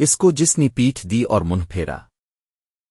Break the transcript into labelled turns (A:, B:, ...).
A: اس کو جس نے پیٹھ دی اور منہ پھیرا۔